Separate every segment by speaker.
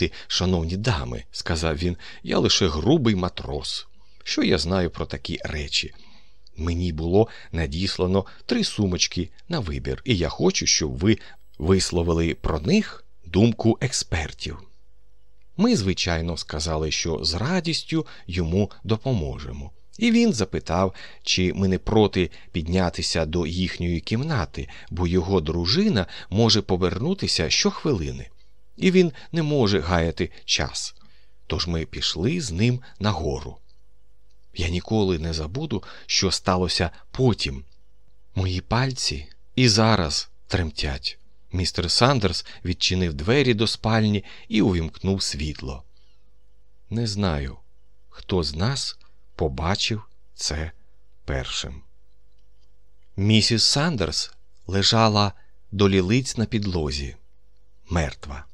Speaker 1: розумієте, шановні дами, сказав він, я лише грубий матрос. Що я знаю про такі речі? Мені було надіслано три сумочки на вибір, і я хочу, щоб ви висловили про них думку експертів. Ми, звичайно, сказали, що з радістю йому допоможемо. І він запитав, чи ми не проти піднятися до їхньої кімнати, бо його дружина може повернутися щохвилини, і він не може гаяти час. Тож ми пішли з ним нагору. Я ніколи не забуду, що сталося потім. Мої пальці і зараз тремтять. Містер Сандерс відчинив двері до спальні і увімкнув світло. Не знаю, хто з нас побачив це першим. Місіс Сандерс лежала до лілиць на підлозі, мертва.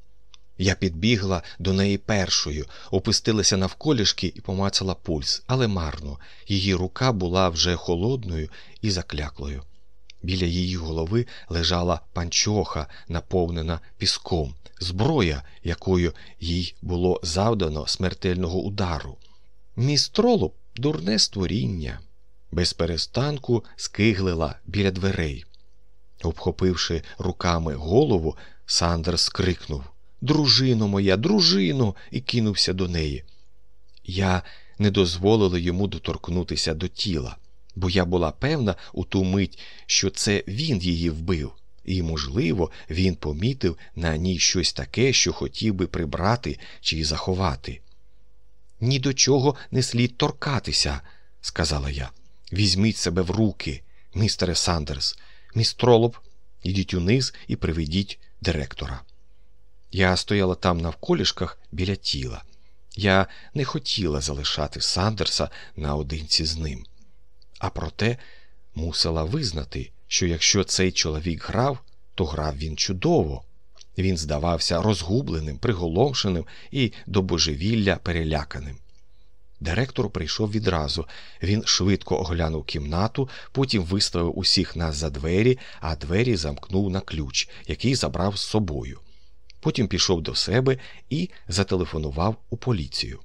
Speaker 1: Я підбігла до неї першою, опустилася навколішки і помацала пульс, але марно, її рука була вже холодною і закляклою. Біля її голови лежала панчоха, наповнена піском, зброя, якою їй було завдано смертельного удару. Міс дурне створіння, без перестанку скиглила біля дверей. Обхопивши руками голову, Сандерс скрикнув Дружино моя, дружино, і кинувся до неї. Я не дозволила йому доторкнутися до тіла, бо я була певна у ту мить, що це він її вбив, і, можливо, він помітив на ній щось таке, що хотів би прибрати чи заховати. Ні до чого не слід торкатися, сказала я. Візьміть себе в руки, містере Сандерс, містролоп, ідіть униз і приведіть директора. Я стояла там навколішках біля тіла. Я не хотіла залишати Сандерса наодинці з ним. А проте мусила визнати, що якщо цей чоловік грав, то грав він чудово. Він здавався розгубленим, приголомшеним і до божевілля переляканим. Директор прийшов відразу. Він швидко оглянув кімнату, потім виставив усіх нас за двері, а двері замкнув на ключ, який забрав з собою. Потім пішов до себе і зателефонував у поліцію.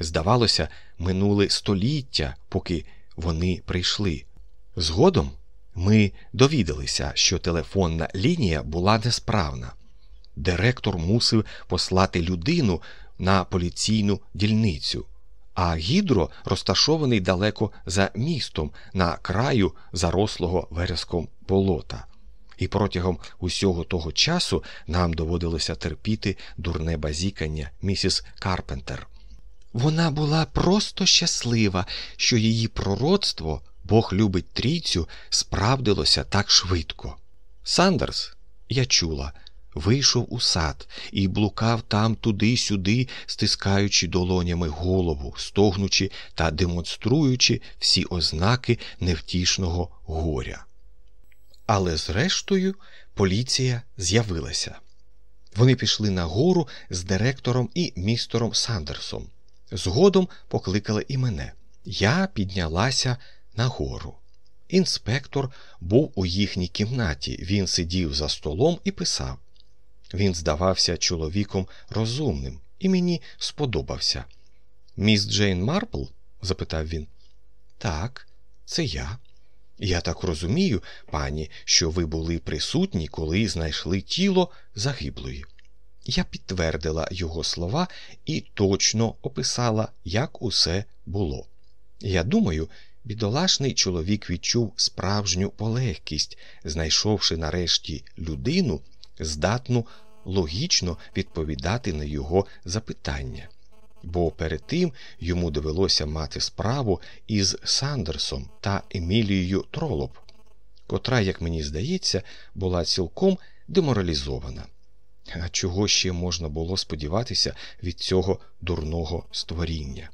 Speaker 1: Здавалося, минули століття, поки вони прийшли. Згодом ми довідалися, що телефонна лінія була несправна. Директор мусив послати людину на поліційну дільницю, а гідро розташований далеко за містом на краю зарослого вереском болота. І протягом усього того часу нам доводилося терпіти дурне базікання місіс Карпентер. Вона була просто щаслива, що її пророцтво, Бог любить трійцю, справдилося так швидко. Сандерс, я чула, вийшов у сад і блукав там туди-сюди, стискаючи долонями голову, стогнучи та демонструючи всі ознаки невтішного горя. Але зрештою поліція з'явилася. Вони пішли на гору з директором і містером Сандерсом. Згодом покликали і мене. Я піднялася на гору. Інспектор був у їхній кімнаті. Він сидів за столом і писав. Він здавався чоловіком розумним і мені сподобався. Міс Джейн Марпл? запитав він. Так, це я. Я так розумію, пані, що ви були присутні, коли знайшли тіло загиблої. Я підтвердила його слова і точно описала, як усе було. Я думаю, бідолашний чоловік відчув справжню полегкість, знайшовши нарешті людину, здатну логічно відповідати на його запитання бо перед тим йому довелося мати справу із Сандерсом та Емілією Тролоп, котра, як мені здається, була цілком деморалізована. А чого ще можна було сподіватися від цього дурного створіння?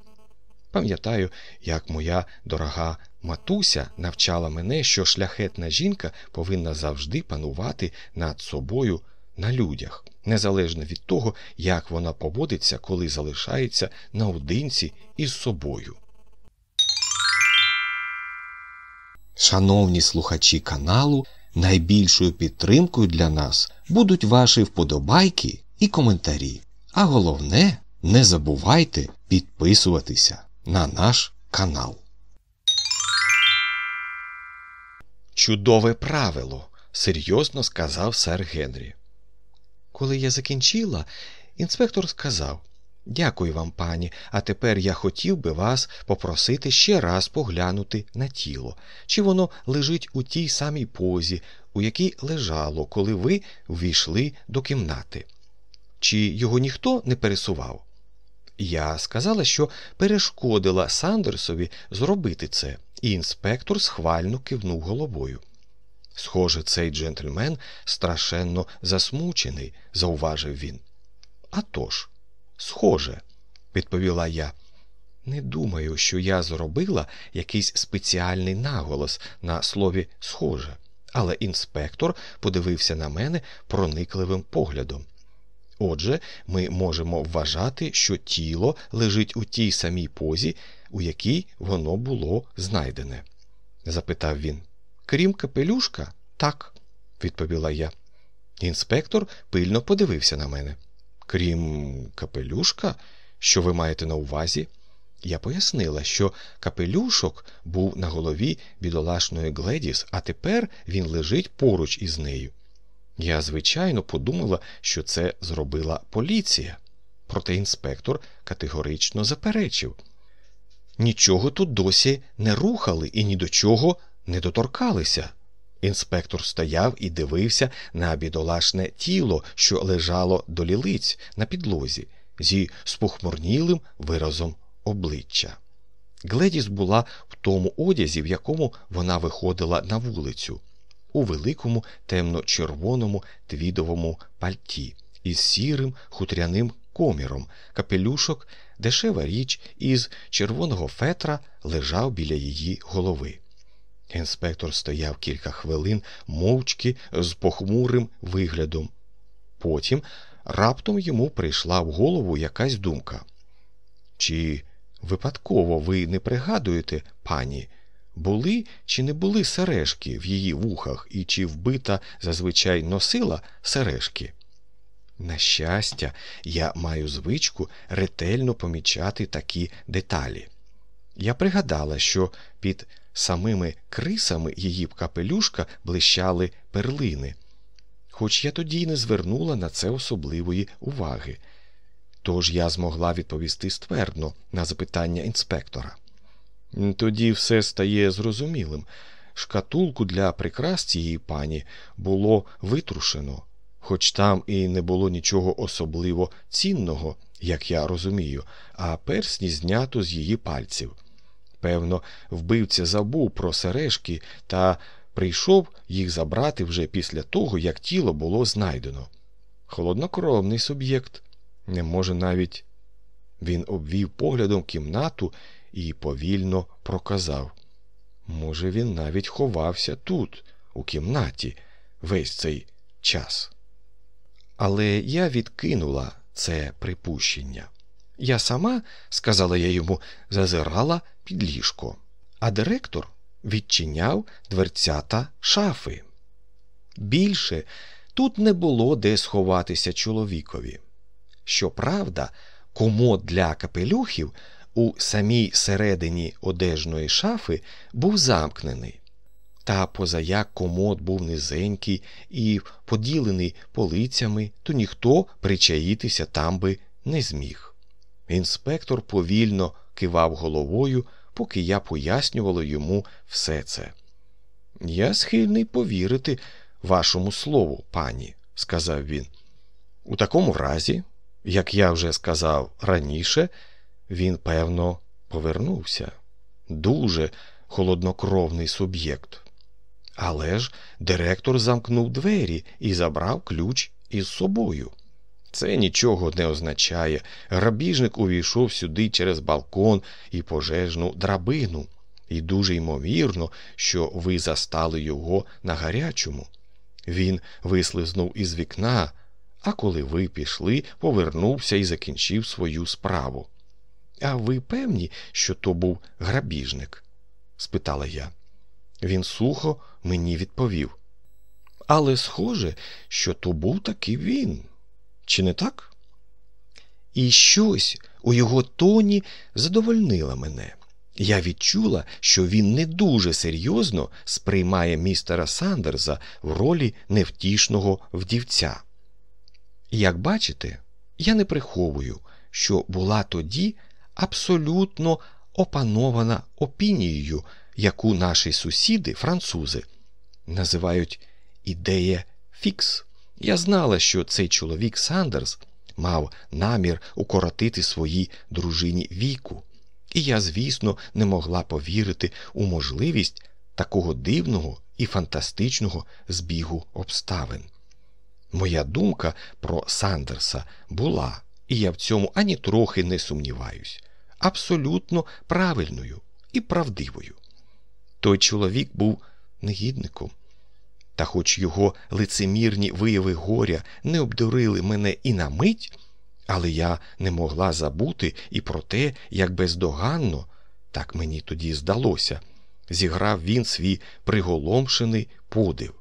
Speaker 1: Пам'ятаю, як моя дорога матуся навчала мене, що шляхетна жінка повинна завжди панувати над собою на людях незалежно від того, як вона поводиться, коли залишається наодинці із собою. Шановні слухачі каналу, найбільшою підтримкою для нас будуть ваші вподобайки і коментарі. А головне, не забувайте підписуватися на наш канал. Чудове правило, серйозно сказав сер Генрі. Коли я закінчила, інспектор сказав Дякую вам, пані, а тепер я хотів би вас попросити ще раз поглянути на тіло, чи воно лежить у тій самій позі, у якій лежало, коли ви ввійшли до кімнати. Чи його ніхто не пересував? Я сказала, що перешкодила Сандерсові зробити це, і інспектор схвально кивнув головою. Схоже, цей джентльмен страшенно засмучений, зауважив він. «А тож, схоже, відповіла я. Не думаю, що я зробила якийсь спеціальний наголос на слові схоже, але інспектор подивився на мене проникливим поглядом. Отже, ми можемо вважати, що тіло лежить у тій самій позі, у якій воно було знайдене? запитав він. Крім капелюшка? Так, відповіла я. Інспектор пильно подивився на мене. Крім капелюшка, що ви маєте на увазі? Я пояснила, що капелюшок був на голові бідолашної Гледіс, а тепер він лежить поруч із нею. Я, звичайно, подумала, що це зробила поліція, проте інспектор категорично заперечив. Нічого тут досі не рухали і ні до чого не доторкалися. Інспектор стояв і дивився на бідолашне тіло, що лежало до лілиць на підлозі, зі спохмурнілим виразом обличчя. Гледіс була в тому одязі, в якому вона виходила на вулицю, у великому темно-червоному твідовому пальті із сірим хутряним коміром, капелюшок, дешева річ із червоного фетра лежав біля її голови. Інспектор стояв кілька хвилин мовчки з похмурим виглядом. Потім раптом йому прийшла в голову якась думка. Чи випадково ви не пригадуєте, пані, були чи не були сережки в її вухах, і чи вбита зазвичай носила сережки? На щастя, я маю звичку ретельно помічати такі деталі. Я пригадала, що під самими крисами її капелюшка блищали перлини, хоч я тоді й не звернула на це особливої уваги. Тож я змогла відповісти ствердно на запитання інспектора. Тоді все стає зрозумілим. Шкатулку для прикрас цієї пані було витрушено, хоч там і не було нічого особливо цінного, як я розумію, а персні знято з її пальців. Певно, вбивця забув про сережки та прийшов їх забрати вже після того, як тіло було знайдено. Холоднокровний суб'єкт, не може навіть. Він обвів поглядом кімнату і повільно проказав. Може, він навіть ховався тут, у кімнаті, весь цей час. Але я відкинула це припущення. Я сама, сказала я йому, зазирала під ліжко, а директор відчиняв дверцята шафи. Більше тут не було де сховатися чоловікові. Щоправда, комод для капелюхів у самій середині одежної шафи був замкнений. Та позаяк комод був низенький і поділений полицями, то ніхто причаїтися там би не зміг. Інспектор повільно кивав головою, поки я пояснювала йому все це. Я схильний повірити вашому слову, пані, сказав він. У такому разі, як я вже сказав раніше, він, певно, повернувся. Дуже холоднокровний суб'єкт. Але ж директор замкнув двері і забрав ключ із собою. Це нічого не означає. Грабіжник увійшов сюди через балкон і пожежну драбину, і дуже ймовірно, що ви застали його на гарячому. Він вислизнув із вікна, а коли ви пішли, повернувся і закінчив свою справу. А ви певні, що то був грабіжник? спитала я. Він сухо мені відповів. Але схоже, що то був таки він. Чи не так? І щось у його тоні задовольнило мене. Я відчула, що він не дуже серйозно сприймає містера Сандерса в ролі невтішного вдівця. Як бачите, я не приховую, що була тоді абсолютно опанована опінією, яку наші сусіди, французи, називають ідея фікс. Я знала, що цей чоловік Сандерс мав намір укоротити своїй дружині віку, і я, звісно, не могла повірити у можливість такого дивного і фантастичного збігу обставин. Моя думка про Сандерса була, і я в цьому ані трохи не сумніваюсь, абсолютно правильною і правдивою. Той чоловік був негідником. Та хоч його лицемірні вияви горя не обдурили мене і на мить, але я не могла забути і про те, як бездоганно, так мені тоді здалося, зіграв він свій приголомшений подив.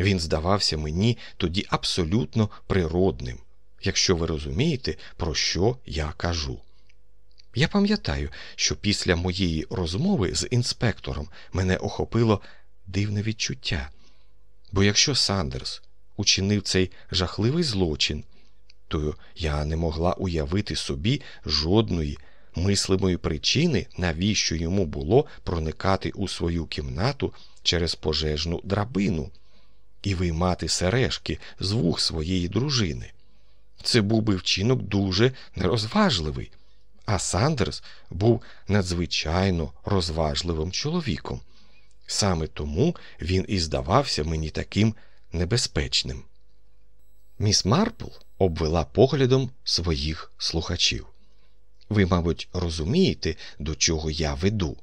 Speaker 1: Він здавався мені тоді абсолютно природним, якщо ви розумієте, про що я кажу. Я пам'ятаю, що після моєї розмови з інспектором мене охопило дивне відчуття. Бо якщо Сандерс учинив цей жахливий злочин, то я не могла уявити собі жодної мислимої причини, навіщо йому було проникати у свою кімнату через пожежну драбину і виймати сережки з вух своєї дружини. Це був би вчинок дуже нерозважливий, а Сандерс був надзвичайно розважливим чоловіком. Саме тому він і здавався мені таким небезпечним. Міс Марпл обвела поглядом своїх слухачів. Ви, мабуть, розумієте, до чого я веду.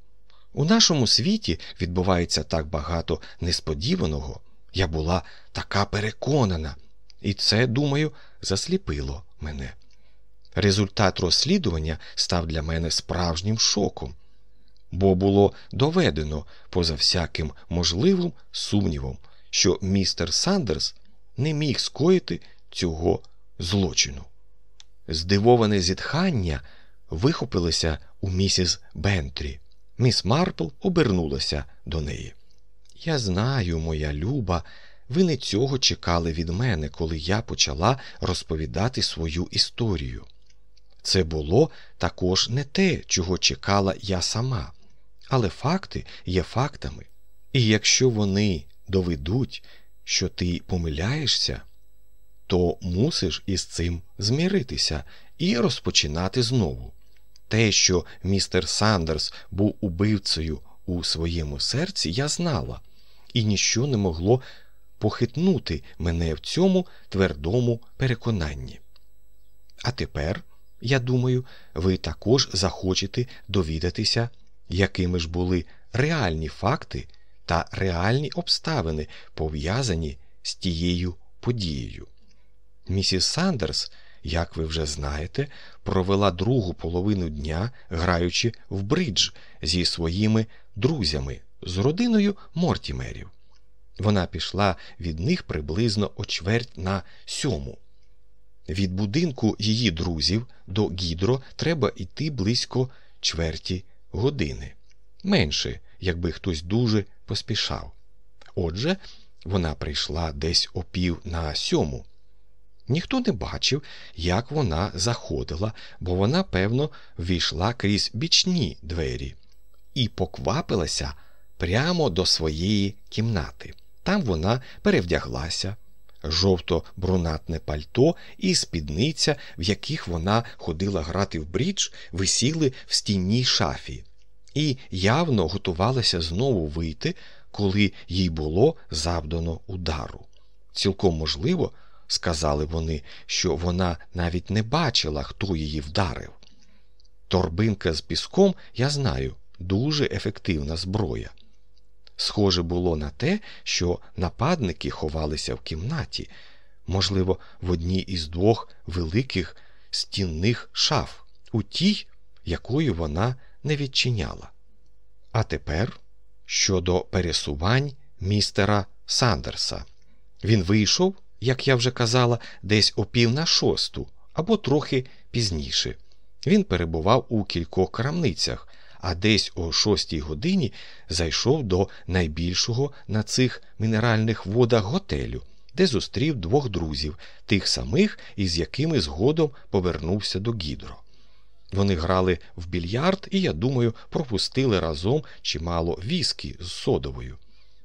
Speaker 1: У нашому світі відбувається так багато несподіваного. Я була така переконана, і це, думаю, засліпило мене. Результат розслідування став для мене справжнім шоком бо було доведено поза всяким можливим сумнівом, що містер Сандерс не міг скоїти цього злочину. Здивоване зітхання вихопилося у місіс Бентрі. Міс Марпл обернулася до неї. Я знаю, моя люба, ви не цього чекали від мене, коли я почала розповідати свою історію. Це було також не те, чого чекала я сама. Але факти є фактами. І якщо вони доведуть, що ти помиляєшся, то мусиш із цим зміритися і розпочинати знову. Те, що містер Сандерс був убивцею у своєму серці, я знала, і ніщо не могло похитнути мене в цьому твердому переконанні. А тепер, я думаю, ви також захочете довідатися якими ж були реальні факти та реальні обставини, пов'язані з тією подією. Місіс Сандерс, як ви вже знаєте, провела другу половину дня, граючи в бридж зі своїми друзями, з родиною Мортімерів. Вона пішла від них приблизно о чверть на сьому. Від будинку її друзів до гідро треба йти близько чверті години, менше, якби хтось дуже поспішав. Отже, вона прийшла десь о пів на сьому. Ніхто не бачив, як вона заходила, бо вона, певно, ввійшла крізь бічні двері і поквапилася прямо до своєї кімнати. Там вона перевдяглася, жовто-брунатне пальто і спідниця, в яких вона ходила грати в брідж, висіли в стінній шафі, і явно готувалася знову вийти, коли їй було завдано удару. Цілком можливо, сказали вони, що вона навіть не бачила, хто її вдарив. Торбинка з піском, я знаю, дуже ефективна зброя. Схоже було на те, що нападники ховалися в кімнаті, можливо, в одній із двох великих стінних шаф, у тій, якою вона не відчиняла. А тепер щодо пересувань містера Сандерса. Він вийшов, як я вже казала, десь о пів на шосту або трохи пізніше. Він перебував у кількох крамницях, а десь о шостій годині зайшов до найбільшого на цих мінеральних водах готелю, де зустрів двох друзів, тих самих, із якими згодом повернувся до Гідро. Вони грали в більярд і, я думаю, пропустили разом чимало віскі з содовою.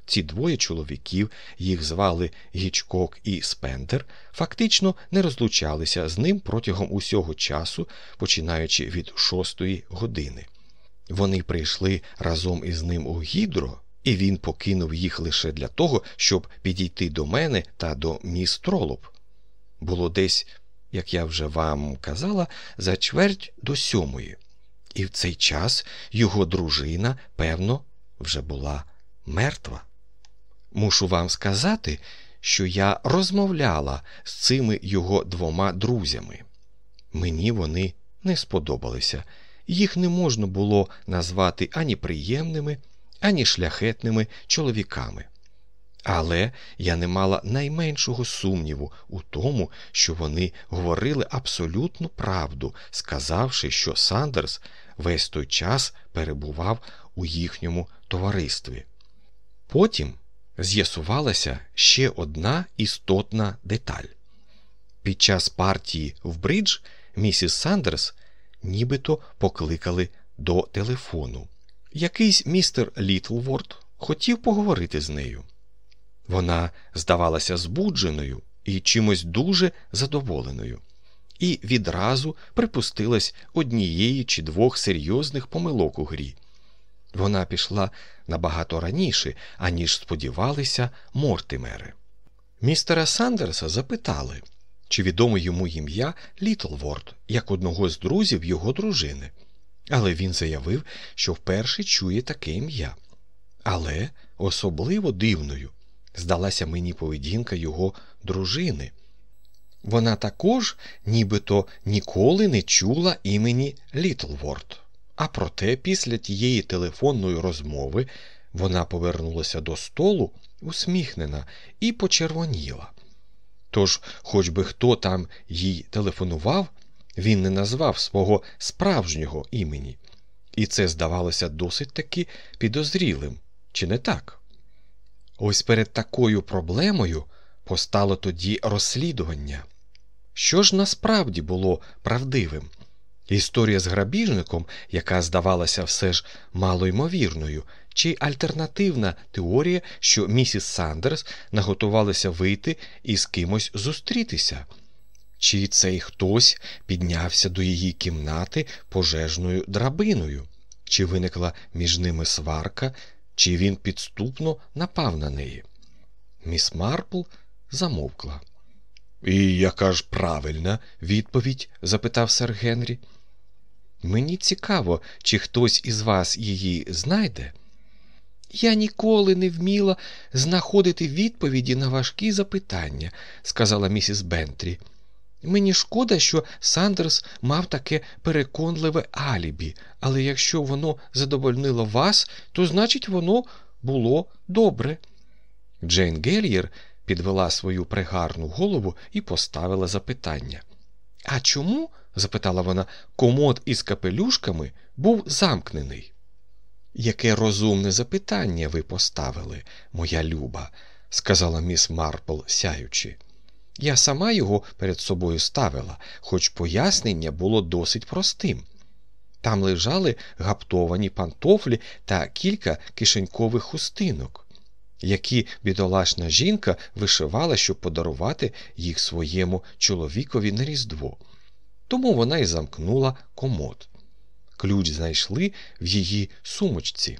Speaker 1: Ці двоє чоловіків, їх звали Гічкок і Спендер, фактично не розлучалися з ним протягом усього часу, починаючи від шостої години. Вони прийшли разом із ним у гідро, і він покинув їх лише для того, щоб підійти до мене та до міс Тролоп. Було десь, як я вже вам казала, за чверть до сьомої, і в цей час його дружина, певно, вже була мертва. Мушу вам сказати, що я розмовляла з цими його двома друзями. Мені вони не сподобалися, їх не можна було назвати ані приємними, ані шляхетними чоловіками. Але я не мала найменшого сумніву у тому, що вони говорили абсолютну правду, сказавши, що Сандерс весь той час перебував у їхньому товаристві. Потім з'ясувалася ще одна істотна деталь. Під час партії в бридж місіс Сандерс нібито покликали до телефону. Якийсь містер Літлворд хотів поговорити з нею. Вона здавалася збудженою і чимось дуже задоволеною, і відразу припустилась однієї чи двох серйозних помилок у грі. Вона пішла набагато раніше, аніж сподівалися Мортимери. Містера Сандерса запитали, чи відоме йому ім'я Літлворд, як одного з друзів його дружини. Але він заявив, що вперше чує таке ім'я. Але особливо дивною здалася мені поведінка його дружини. Вона також нібито ніколи не чула імені Літлворд. А проте, після тієї телефонної розмови вона повернулася до столу усміхнена і почервоніла. Тож, хоч би хто там їй телефонував, він не назвав свого справжнього імені, і це здавалося досить таки підозрілим, чи не так? Ось перед такою проблемою постало тоді розслідування. Що ж насправді було правдивим? Історія з грабіжником, яка здавалася все ж малоймовірною, чи альтернативна теорія, що місіс Сандерс наготувалася вийти і з кимось зустрітися, чи цей хтось піднявся до її кімнати пожежною драбиною, чи виникла між ними сварка, чи він підступно напав на неї. Міс Марпл замовкла. І яка ж правильна відповідь? запитав сер Генрі. Мені цікаво, чи хтось із вас її знайде. Я ніколи не вміла знаходити відповіді на важкі запитання, сказала місіс Бентрі. Мені шкода, що Сандерс мав таке переконливе алібі, але якщо воно задовольнило вас, то значить воно було добре. Джейн Гельєр підвела свою пригарну голову і поставила запитання. А чому, запитала вона, комод із капелюшками був замкнений? Яке розумне запитання ви поставили, моя люба, сказала міс Марпл, сяючи. Я сама його перед собою ставила, хоч пояснення було досить простим. Там лежали гаптовані пантофлі та кілька кишенькових хустинок, які бідолашна жінка вишивала, щоб подарувати їх своєму чоловікові на Різдво. Тому вона й замкнула комод. Ключ знайшли в її сумочці.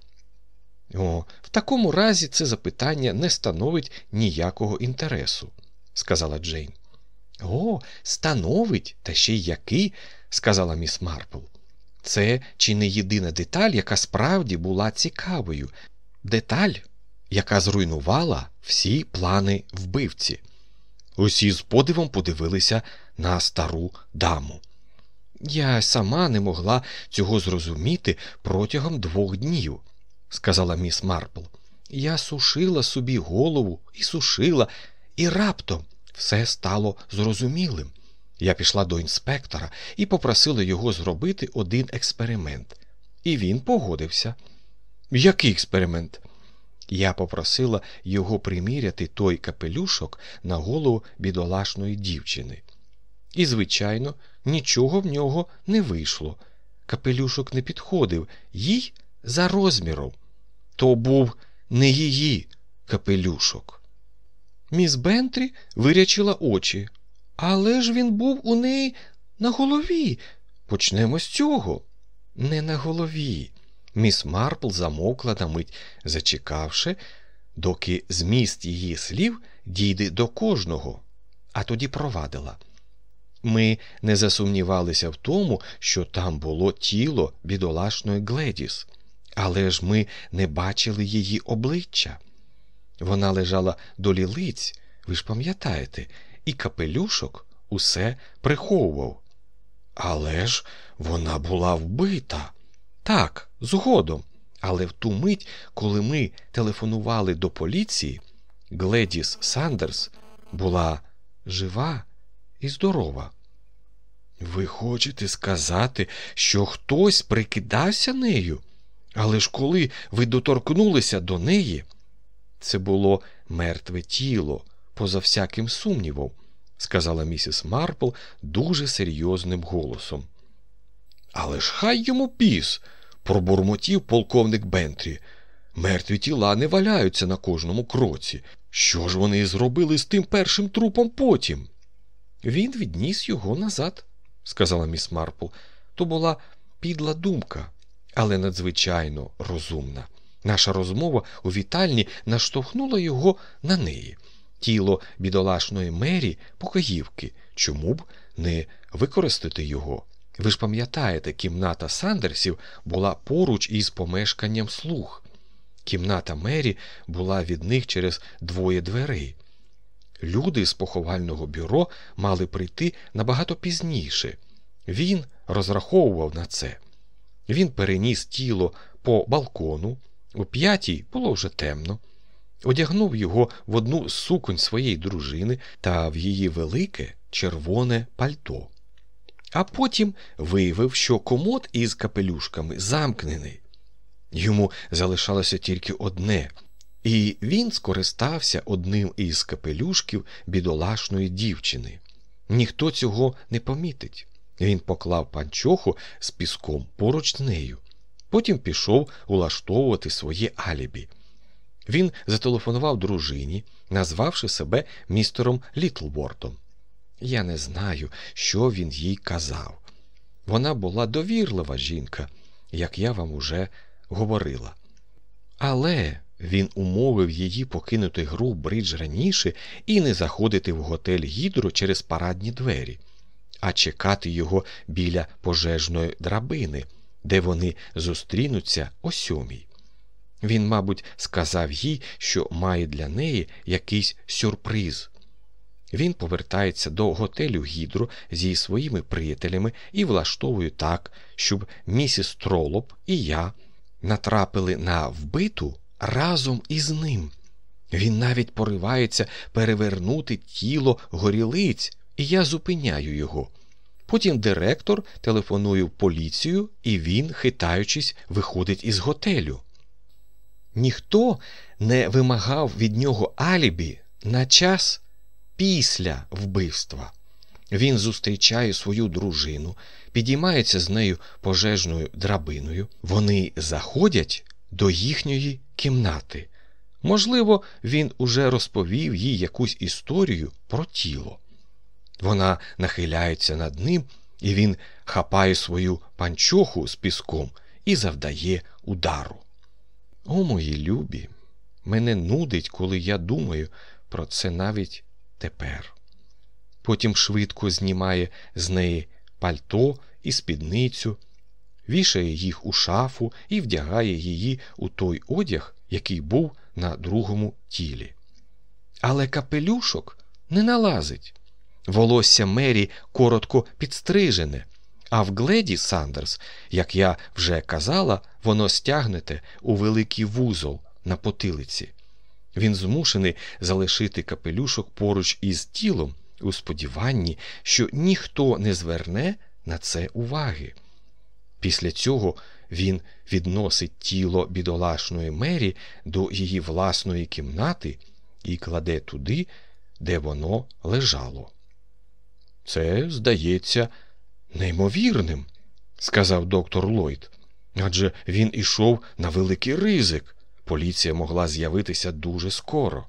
Speaker 1: О, в такому разі це запитання не становить ніякого інтересу сказала Джейн. О, становить, та ще й який, сказала міс Марпл. Це чи не єдина деталь, яка справді була цікавою, деталь, яка зруйнувала всі плани вбивці. Усі з подивом подивилися на стару даму. Я сама не могла цього зрозуміти протягом двох днів, сказала міс Марпл. Я сушила собі голову і сушила, і раптом все стало зрозумілим. Я пішла до інспектора і попросила його зробити один експеримент. І він погодився. Який експеримент? Я попросила його приміряти той капелюшок на голову бідолашної дівчини. І, звичайно, нічого в нього не вийшло. Капелюшок не підходив їй за розміром. То був не її капелюшок. Міс Бентрі вирячила очі. Але ж він був у неї на голові. Почнемо з цього. Не на голові. Міс Марпл замовкла на мить, зачекавши, доки зміст її слів дійде до кожного, а тоді провадила. Ми не засумнівалися в тому, що там було тіло бідолашної Гледіс, але ж ми не бачили її обличчя. Вона лежала до лілиць, ви ж пам'ятаєте, і капелюшок усе приховував. Але ж вона була вбита. Так, згодом. Але в ту мить, коли ми телефонували до поліції, Гледіс Сандерс була жива і здорова. Ви хочете сказати, що хтось прикидався нею? Але ж коли ви доторкнулися до неї, це було мертве тіло, поза всяким сумнівом, сказала місіс Марпл дуже серйозним голосом. Але ж хай йому піс, пробурмотів полковник Бентрі. Мертві тіла не валяються на кожному кроці. Що ж вони зробили з тим першим трупом потім? Він відніс його назад, сказала міс Марпл. То була підла думка, але надзвичайно розумна. Наша розмова у вітальні наштовхнула його на неї. Тіло бідолашної мері покоївки. Чому б не використати його? Ви ж пам'ятаєте, кімната Сандерсів була поруч із помешканням слуг. Кімната Мері була від них через двоє дверей. Люди з поховального бюро мали прийти набагато пізніше. Він розраховував на це. Він переніс тіло по балкону. У п'ятій було вже темно, одягнув його в одну з суконь своєї дружини та в її велике червоне пальто. А потім виявив, що комод із капелюшками замкнений. Йому залишалося тільки одне, і він скористався одним із капелюшків бідолашної дівчини. Ніхто цього не помітить. Він поклав панчоху з піском поруч з нею. Потім пішов улаштовувати своє алібі. Він зателефонував дружині, назвавши себе містером Літлбортом. Я не знаю, що він їй казав. Вона була довірлива жінка, як я вам уже говорила. Але він умовив її покинути гру бридж раніше і не заходити в готель Гідро через парадні двері, а чекати його біля пожежної драбини, де вони зустрінуться о сьомій. Він, мабуть, сказав їй, що має для неї якийсь сюрприз. Він повертається до готелю Гідро зі своїми приятелями і влаштовує так, щоб місіс Тролоп і я натрапили на вбиту разом із ним. Він навіть поривається перевернути тіло горілиць, і я зупиняю його. Потім директор телефонує в поліцію, і він, хитаючись, виходить із готелю. Ніхто не вимагав від нього алібі на час після вбивства. Він зустрічає свою дружину, підіймається з нею пожежною драбиною. Вони заходять до їхньої кімнати. Можливо, він уже розповів їй якусь історію про тіло. Вона нахиляється над ним, і він хапає свою панчоху з піском і завдає удару. О, мої любі, мене нудить, коли я думаю про це навіть тепер. Потім швидко знімає з неї пальто і спідницю, вішає їх у шафу і вдягає її у той одяг, який був на другому тілі. Але капелюшок не налазить. Волосся Мері коротко підстрижене, а в Гледі Сандерс, як я вже казала, воно стягнете у великий вузол на потилиці. Він змушений залишити капелюшок поруч із тілом, у сподіванні, що ніхто не зверне на це уваги. Після цього він відносить тіло бідолашної мері до її власної кімнати і кладе туди, де воно лежало. Це здається неймовірним, сказав доктор Ллойд. Адже він ішов на великий ризик. Поліція могла з'явитися дуже скоро.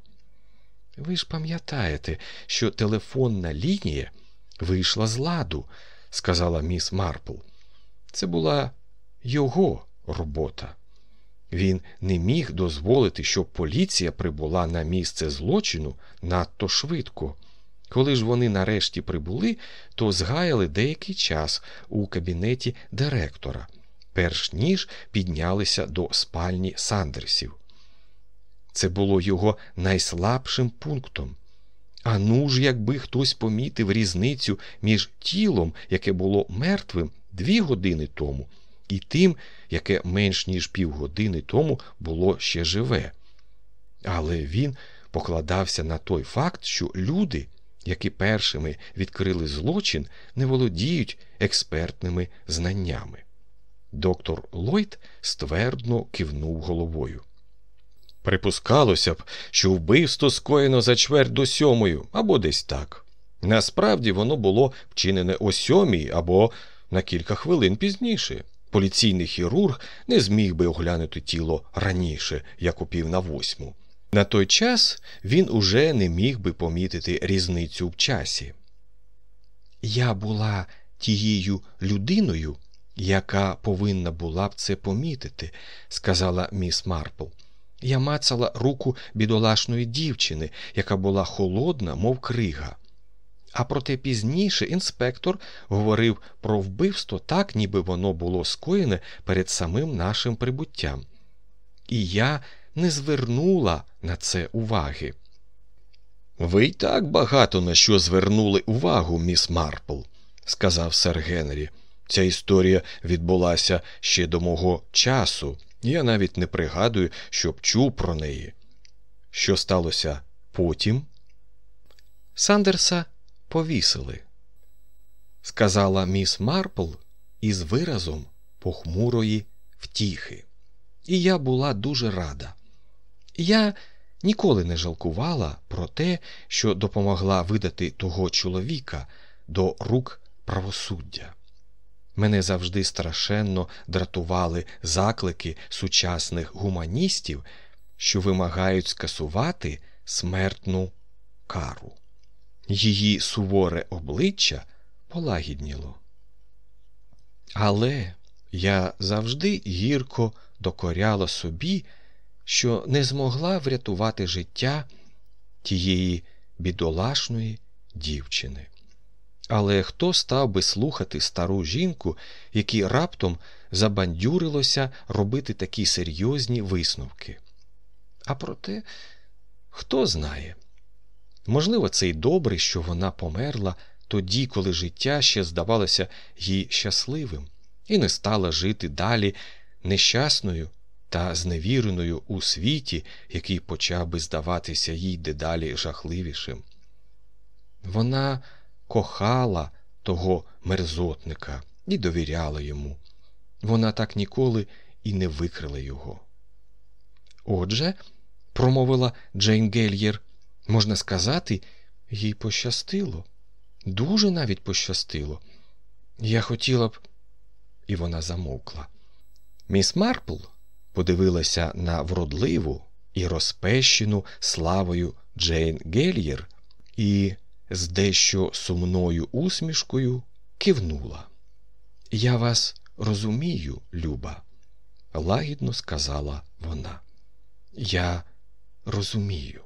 Speaker 1: Ви ж пам'ятаєте, що телефонна лінія вийшла з ладу, сказала міс Марпл. Це була його робота. Він не міг дозволити, щоб поліція прибула на місце злочину надто швидко. Коли ж вони нарешті прибули, то згаяли деякий час у кабінеті директора, перш ніж піднялися до спальні Сандерсів. Це було його найслабшим пунктом. А ну ж, якби хтось помітив різницю між тілом, яке було мертвим дві години тому, і тим, яке менш ніж півгодини тому було ще живе. Але він покладався на той факт, що люди, які першими відкрили злочин, не володіють експертними знаннями. Доктор Ллойд ствердно кивнув головою. Припускалося б, що вбивство скоєно за чверть до сьомою або десь так. Насправді воно було вчинене о сьомій або на кілька хвилин пізніше. Поліційний хірург не зміг би оглянути тіло раніше, як у пів на восьму. На той час він уже не міг би помітити різницю в часі. Я була тією людиною, яка повинна була б це помітити, сказала міс Марпл. Я мацала руку бідолашної дівчини, яка була холодна, мов крига. А проте пізніше інспектор говорив про вбивство так, ніби воно було скоєне перед самим нашим прибуттям. І я не звернула на це уваги. Ви й так багато на що звернули увагу, міс Марпл, сказав сер Генрі. Ця історія відбулася ще до мого часу. Я навіть не пригадую, щоб чув про неї. Що сталося потім? Сандерса повісили, сказала міс Марпл із виразом похмурої втіхи. І я була дуже рада. Я ніколи не жалкувала про те, що допомогла видати того чоловіка до рук правосуддя. Мене завжди страшенно дратували заклики сучасних гуманістів, що вимагають скасувати смертну кару. Її суворе обличчя полагідніло. Але я завжди гірко докоряла собі, що не змогла врятувати життя тієї бідолашної дівчини. Але хто став би слухати стару жінку, якій раптом забандюрилося робити такі серйозні висновки? А проте, хто знає? Можливо, це й добре, що вона померла тоді, коли життя ще здавалося їй щасливим, і не стала жити далі нещасною та зневіреною у світі, який почав би здаватися їй дедалі жахливішим. Вона кохала того мерзотника і довіряла йому. Вона так ніколи і не викрила його. Отже, промовила Джейн Гельєр, можна сказати, їй пощастило, дуже навіть пощастило. Я хотіла б. І вона замовкла. Міс Марпл подивилася на вродливу і розпещену славою Джейн Гельєр і з дещо сумною усмішкою кивнула. Я вас розумію, Люба, лагідно сказала вона. Я розумію.